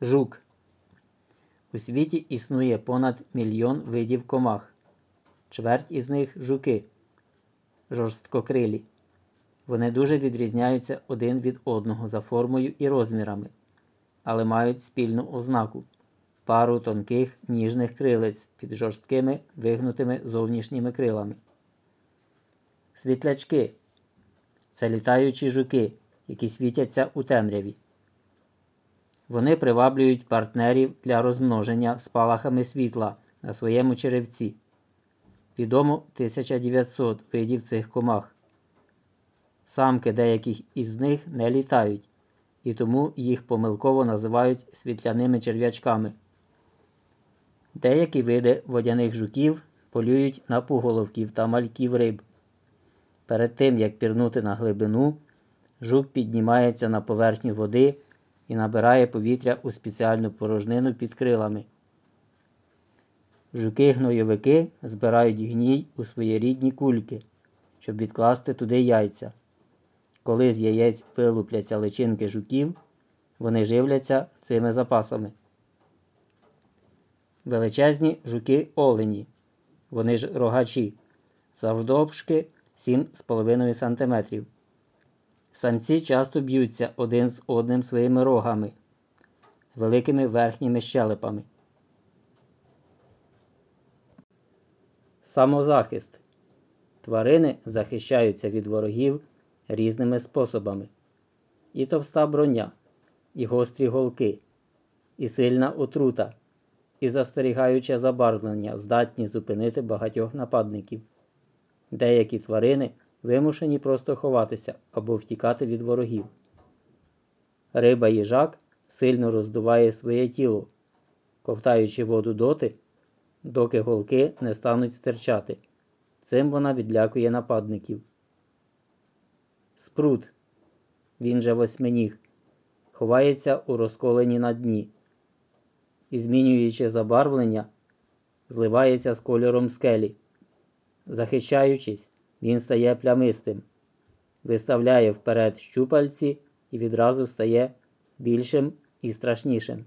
Жук. У світі існує понад мільйон видів комах. Чверть із них жуки, жорсткокрилі. Вони дуже відрізняються один від одного за формою і розмірами, але мають спільну ознаку пару тонких ніжних крилець під жорсткими вигнутими зовнішніми крилами. Світлячки це літаючі жуки, які світяться у темряві. Вони приваблюють партнерів для розмноження спалахами світла на своєму черевці. Відомо 1900 видів цих комах. Самки деяких із них не літають, і тому їх помилково називають світляними черв'ячками. Деякі види водяних жуків полюють на пуголовків та мальків риб. Перед тим, як пірнути на глибину, жук піднімається на поверхню води і набирає повітря у спеціальну порожнину під крилами. Жуки-гнойовики збирають гній у своєрідні кульки, щоб відкласти туди яйця. Коли з яєць вилупляться личинки жуків, вони живляться цими запасами. Величезні жуки олені. Вони ж рогачі, завдовжки 7,5 см. Самці часто б'ються один з одним своїми рогами, великими верхніми щелепами. Самозахист. Тварини захищаються від ворогів різними способами. І товста броня, і гострі голки, і сильна отрута, і застерігаюче забарвлення здатні зупинити багатьох нападників. Деякі тварини вимушені просто ховатися або втікати від ворогів. Риба їжак сильно роздуває своє тіло, ковтаючи воду доти, доки голки не стануть стирчати. Цим вона відлякує нападників. Спрут, він же восьминіг, ховається у розколені на дні і, змінюючи забарвлення, зливається з кольором скелі. Захищаючись, він стає плямистим, виставляє вперед щупальці і відразу стає більшим і страшнішим.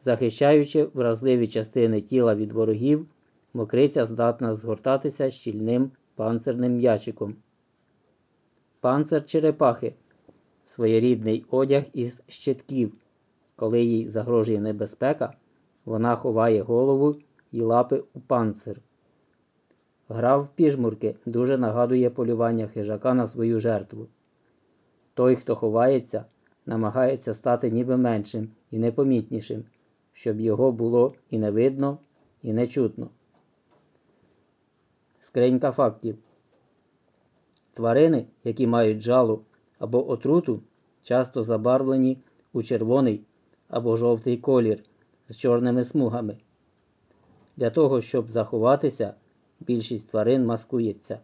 Захищаючи вразливі частини тіла від ворогів, мокриця здатна згортатися щільним панцирним м'ячиком. Панцир черепахи своєрідний одяг із щитків. Коли їй загрожує небезпека, вона ховає голову і лапи у панцир. Гра в піжмурки дуже нагадує полювання хижака на свою жертву. Той, хто ховається, намагається стати ніби меншим і непомітнішим, щоб його було і не видно, і не чутно. Скринька фактів. Тварини, які мають жалу або отруту, часто забарвлені у червоний або жовтий колір з чорними смугами. Для того, щоб заховатися, більшість тварин маскується.